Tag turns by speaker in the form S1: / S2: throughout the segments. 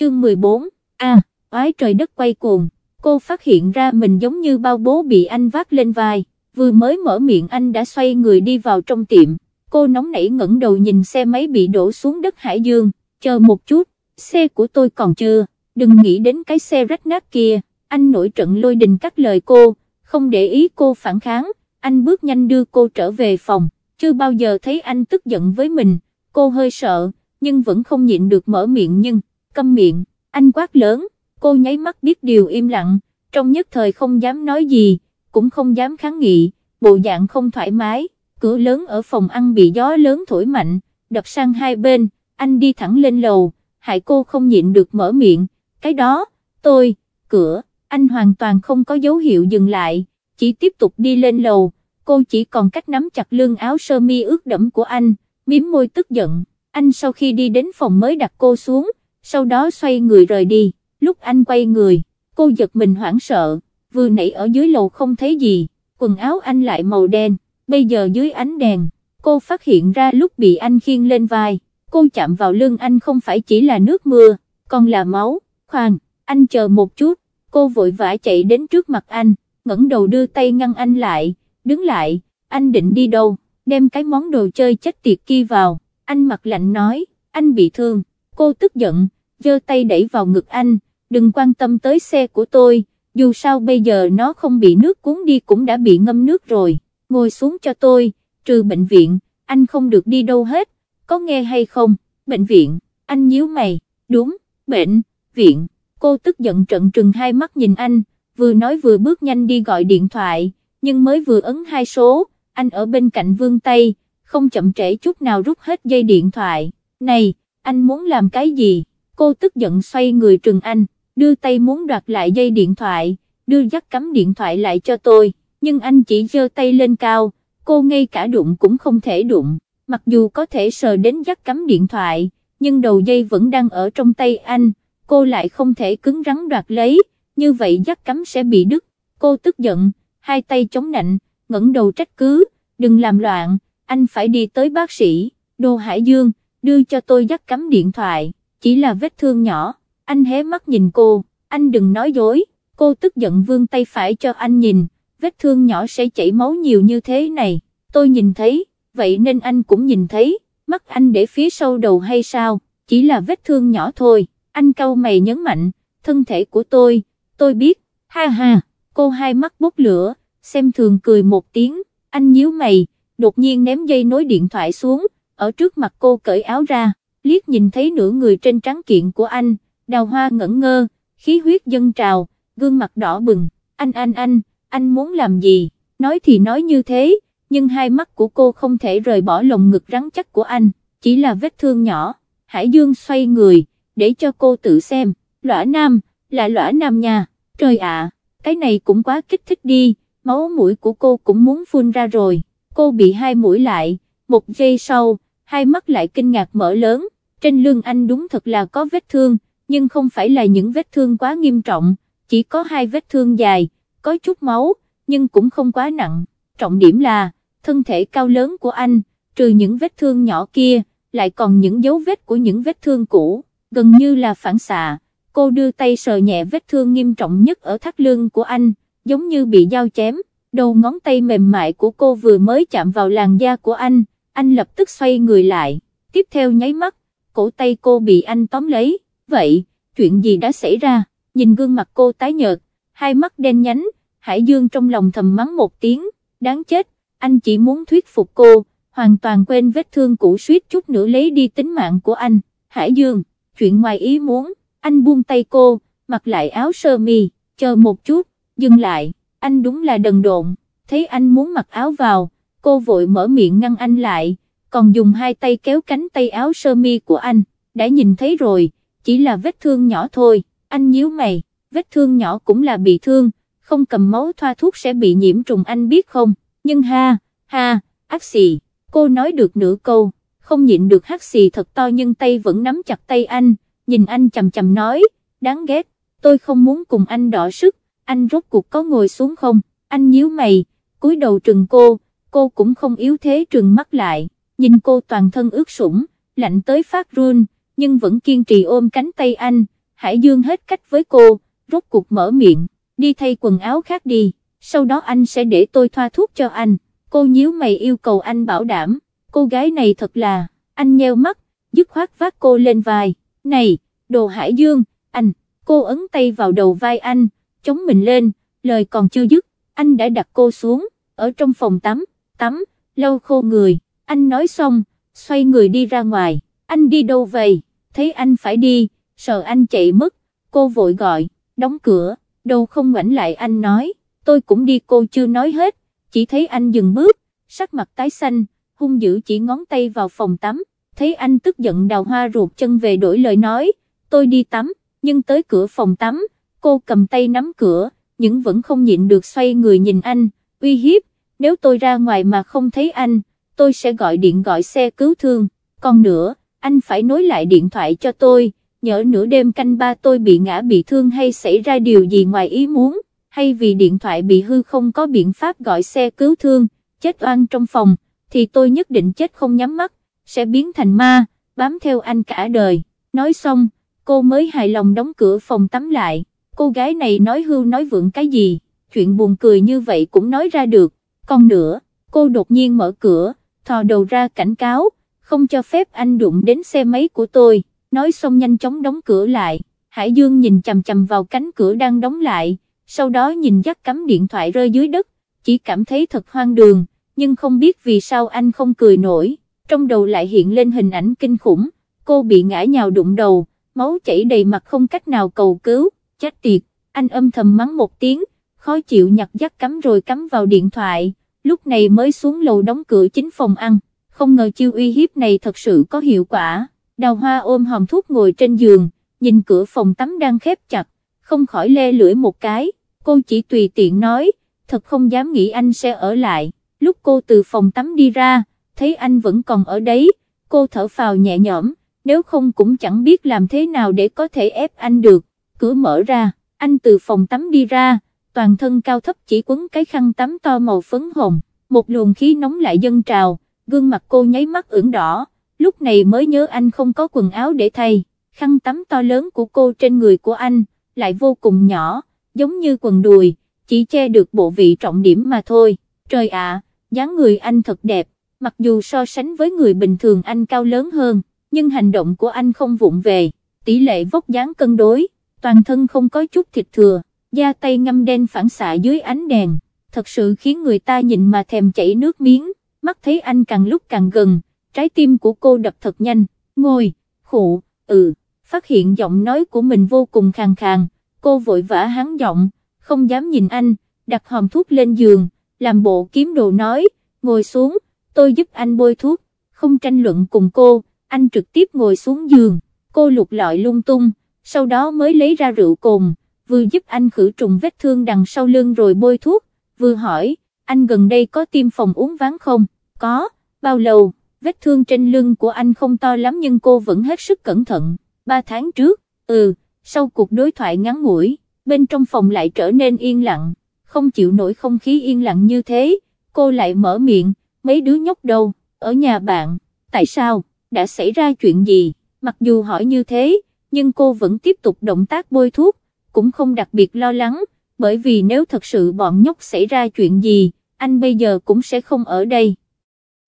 S1: chương 14, a oái trời đất quay cuồng, cô phát hiện ra mình giống như bao bố bị anh vác lên vai, vừa mới mở miệng anh đã xoay người đi vào trong tiệm, cô nóng nảy ngẩng đầu nhìn xe máy bị đổ xuống đất Hải Dương, chờ một chút, xe của tôi còn chưa, đừng nghĩ đến cái xe rách nát kia, anh nổi trận lôi đình cắt lời cô, không để ý cô phản kháng, anh bước nhanh đưa cô trở về phòng, chưa bao giờ thấy anh tức giận với mình, cô hơi sợ, nhưng vẫn không nhịn được mở miệng nhưng câm miệng, anh quát lớn, cô nháy mắt biết điều im lặng, trong nhất thời không dám nói gì, cũng không dám kháng nghị, bộ dạng không thoải mái, cửa lớn ở phòng ăn bị gió lớn thổi mạnh, đập sang hai bên, anh đi thẳng lên lầu, hại cô không nhịn được mở miệng, cái đó, tôi, cửa, anh hoàn toàn không có dấu hiệu dừng lại, chỉ tiếp tục đi lên lầu, cô chỉ còn cách nắm chặt lưng áo sơ mi ướt đẫm của anh, miếm môi tức giận, anh sau khi đi đến phòng mới đặt cô xuống, sau đó xoay người rời đi, lúc anh quay người, cô giật mình hoảng sợ, vừa nãy ở dưới lầu không thấy gì, quần áo anh lại màu đen, bây giờ dưới ánh đèn, cô phát hiện ra lúc bị anh khiêng lên vai, cô chạm vào lưng anh không phải chỉ là nước mưa, còn là máu, khoan, anh chờ một chút, cô vội vã chạy đến trước mặt anh, ngẩng đầu đưa tay ngăn anh lại, đứng lại, anh định đi đâu, đem cái món đồ chơi chết tiệt kia vào, anh mặt lạnh nói, anh bị thương, cô tức giận, giơ tay đẩy vào ngực anh, đừng quan tâm tới xe của tôi, dù sao bây giờ nó không bị nước cuốn đi cũng đã bị ngâm nước rồi, ngồi xuống cho tôi, trừ bệnh viện, anh không được đi đâu hết, có nghe hay không, bệnh viện, anh nhíu mày, đúng, bệnh, viện, cô tức giận trận trừng hai mắt nhìn anh, vừa nói vừa bước nhanh đi gọi điện thoại, nhưng mới vừa ấn hai số, anh ở bên cạnh vương tay, không chậm trễ chút nào rút hết dây điện thoại, này, anh muốn làm cái gì, cô tức giận xoay người trừng anh, đưa tay muốn đoạt lại dây điện thoại, đưa dắt cắm điện thoại lại cho tôi, nhưng anh chỉ giơ tay lên cao, cô ngay cả đụng cũng không thể đụng, mặc dù có thể sờ đến dắt cắm điện thoại, nhưng đầu dây vẫn đang ở trong tay anh, cô lại không thể cứng rắn đoạt lấy, như vậy dắt cắm sẽ bị đứt, cô tức giận, hai tay chống nạnh, ngẩng đầu trách cứ, đừng làm loạn, anh phải đi tới bác sĩ, Đô Hải Dương, đưa cho tôi dắt cắm điện thoại, chỉ là vết thương nhỏ, anh hé mắt nhìn cô, anh đừng nói dối, cô tức giận vương tay phải cho anh nhìn, vết thương nhỏ sẽ chảy máu nhiều như thế này, tôi nhìn thấy, vậy nên anh cũng nhìn thấy, mắt anh để phía sau đầu hay sao, chỉ là vết thương nhỏ thôi, anh cau mày nhấn mạnh, thân thể của tôi, tôi biết, ha ha, cô hai mắt bốc lửa, xem thường cười một tiếng, anh nhíu mày, đột nhiên ném dây nối điện thoại xuống, ở trước mặt cô cởi áo ra, liếc nhìn thấy nửa người trên trắng kiện của anh, đào hoa ngẩn ngơ, khí huyết dâng trào, gương mặt đỏ bừng, anh anh anh, anh muốn làm gì, nói thì nói như thế, nhưng hai mắt của cô không thể rời bỏ lồng ngực rắn chắc của anh, chỉ là vết thương nhỏ, Hải Dương xoay người, để cho cô tự xem, lõa nam, là lõa nam nha, trời ạ, cái này cũng quá kích thích đi, máu mũi của cô cũng muốn phun ra rồi, cô bị hai mũi lại, một giây sau, hai mắt lại kinh ngạc mở lớn, trên lưng anh đúng thật là có vết thương, nhưng không phải là những vết thương quá nghiêm trọng, chỉ có hai vết thương dài, có chút máu, nhưng cũng không quá nặng, trọng điểm là, thân thể cao lớn của anh, trừ những vết thương nhỏ kia, lại còn những dấu vết của những vết thương cũ, gần như là phản xạ, cô đưa tay sờ nhẹ vết thương nghiêm trọng nhất ở thắt lưng của anh, giống như bị dao chém, đầu ngón tay mềm mại của cô vừa mới chạm vào làn da của anh, anh lập tức xoay người lại, tiếp theo nháy mắt, cổ tay cô bị anh tóm lấy, vậy, chuyện gì đã xảy ra, nhìn gương mặt cô tái nhợt, hai mắt đen nhánh, Hải Dương trong lòng thầm mắng một tiếng, đáng chết, anh chỉ muốn thuyết phục cô, hoàn toàn quên vết thương cũ suýt chút nữa lấy đi tính mạng của anh, Hải Dương, chuyện ngoài ý muốn, anh buông tay cô, mặc lại áo sơ mi, chờ một chút, dừng lại, anh đúng là đần độn, thấy anh muốn mặc áo vào, cô vội mở miệng ngăn anh lại, còn dùng hai tay kéo cánh tay áo sơ mi của anh, đã nhìn thấy rồi, chỉ là vết thương nhỏ thôi, anh nhíu mày, vết thương nhỏ cũng là bị thương, không cầm máu thoa thuốc sẽ bị nhiễm trùng anh biết không, nhưng ha, ha, ác xì, cô nói được nửa câu, không nhịn được hắc xì thật to nhưng tay vẫn nắm chặt tay anh, nhìn anh chầm chầm nói, đáng ghét, tôi không muốn cùng anh đỏ sức, anh rốt cuộc có ngồi xuống không, anh nhíu mày, cúi đầu trừng cô, cô cũng không yếu thế trừng mắt lại, nhìn cô toàn thân ướt sũng, lạnh tới phát run, nhưng vẫn kiên trì ôm cánh tay anh, Hải Dương hết cách với cô, rốt cuộc mở miệng, đi thay quần áo khác đi, sau đó anh sẽ để tôi thoa thuốc cho anh, cô nhíu mày yêu cầu anh bảo đảm, cô gái này thật là, anh nheo mắt, dứt khoát vác cô lên vai, này, đồ Hải Dương, anh, cô ấn tay vào đầu vai anh, chống mình lên, lời còn chưa dứt, anh đã đặt cô xuống, ở trong phòng tắm, tắm, lâu khô người, anh nói xong, xoay người đi ra ngoài, anh đi đâu vậy, thấy anh phải đi, sợ anh chạy mất, cô vội gọi, đóng cửa, đâu không ngoảnh lại anh nói, tôi cũng đi cô chưa nói hết, chỉ thấy anh dừng bước, sắc mặt tái xanh, hung dữ chỉ ngón tay vào phòng tắm, thấy anh tức giận đào hoa ruột chân về đổi lời nói, tôi đi tắm, nhưng tới cửa phòng tắm, cô cầm tay nắm cửa, nhưng vẫn không nhịn được xoay người nhìn anh, uy hiếp, nếu tôi ra ngoài mà không thấy anh, tôi sẽ gọi điện gọi xe cứu thương, còn nữa, anh phải nối lại điện thoại cho tôi, nhỡ nửa đêm canh ba tôi bị ngã bị thương hay xảy ra điều gì ngoài ý muốn, hay vì điện thoại bị hư không có biện pháp gọi xe cứu thương, chết oan trong phòng, thì tôi nhất định chết không nhắm mắt, sẽ biến thành ma, bám theo anh cả đời, nói xong, cô mới hài lòng đóng cửa phòng tắm lại, cô gái này nói hưu nói vượng cái gì, chuyện buồn cười như vậy cũng nói ra được con nữa, cô đột nhiên mở cửa, thò đầu ra cảnh cáo, không cho phép anh đụng đến xe máy của tôi, nói xong nhanh chóng đóng cửa lại, Hải Dương nhìn chầm chầm vào cánh cửa đang đóng lại, sau đó nhìn dắt cắm điện thoại rơi dưới đất, chỉ cảm thấy thật hoang đường, nhưng không biết vì sao anh không cười nổi, trong đầu lại hiện lên hình ảnh kinh khủng, cô bị ngã nhào đụng đầu, máu chảy đầy mặt không cách nào cầu cứu, chết tiệt, anh âm thầm mắng một tiếng, khó chịu nhặt dắt cắm rồi cắm vào điện thoại, lúc này mới xuống lầu đóng cửa chính phòng ăn, không ngờ chiêu uy hiếp này thật sự có hiệu quả, đào hoa ôm hòm thuốc ngồi trên giường, nhìn cửa phòng tắm đang khép chặt, không khỏi lê lưỡi một cái, cô chỉ tùy tiện nói, thật không dám nghĩ anh sẽ ở lại, lúc cô từ phòng tắm đi ra, thấy anh vẫn còn ở đấy, cô thở phào nhẹ nhõm, nếu không cũng chẳng biết làm thế nào để có thể ép anh được, cửa mở ra, anh từ phòng tắm đi ra, toàn thân cao thấp chỉ quấn cái khăn tắm to màu phấn hồng, một luồng khí nóng lại dâng trào, gương mặt cô nháy mắt ửng đỏ, lúc này mới nhớ anh không có quần áo để thay, khăn tắm to lớn của cô trên người của anh, lại vô cùng nhỏ, giống như quần đùi, chỉ che được bộ vị trọng điểm mà thôi, trời ạ, dáng người anh thật đẹp, mặc dù so sánh với người bình thường anh cao lớn hơn, nhưng hành động của anh không vụng về, tỷ lệ vóc dáng cân đối, toàn thân không có chút thịt thừa da tay ngâm đen phản xạ dưới ánh đèn, thật sự khiến người ta nhìn mà thèm chảy nước miếng, mắt thấy anh càng lúc càng gần, trái tim của cô đập thật nhanh, ngồi, khụ, ừ, phát hiện giọng nói của mình vô cùng khàn khàn, cô vội vã hắn giọng, không dám nhìn anh, đặt hòm thuốc lên giường, làm bộ kiếm đồ nói, ngồi xuống, tôi giúp anh bôi thuốc, không tranh luận cùng cô, anh trực tiếp ngồi xuống giường, cô lục lọi lung tung, sau đó mới lấy ra rượu cồn vừa giúp anh khử trùng vết thương đằng sau lưng rồi bôi thuốc, vừa hỏi, anh gần đây có tiêm phòng uống ván không? Có, bao lâu? Vết thương trên lưng của anh không to lắm nhưng cô vẫn hết sức cẩn thận. Ba tháng trước, ừ, sau cuộc đối thoại ngắn ngủi, bên trong phòng lại trở nên yên lặng, không chịu nổi không khí yên lặng như thế, cô lại mở miệng, mấy đứa nhóc đâu, ở nhà bạn, tại sao, đã xảy ra chuyện gì, mặc dù hỏi như thế, nhưng cô vẫn tiếp tục động tác bôi thuốc, cũng không đặc biệt lo lắng, bởi vì nếu thật sự bọn nhóc xảy ra chuyện gì, anh bây giờ cũng sẽ không ở đây.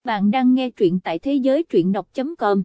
S1: Bạn đang nghe truyện tại thế giới truyện đọc.com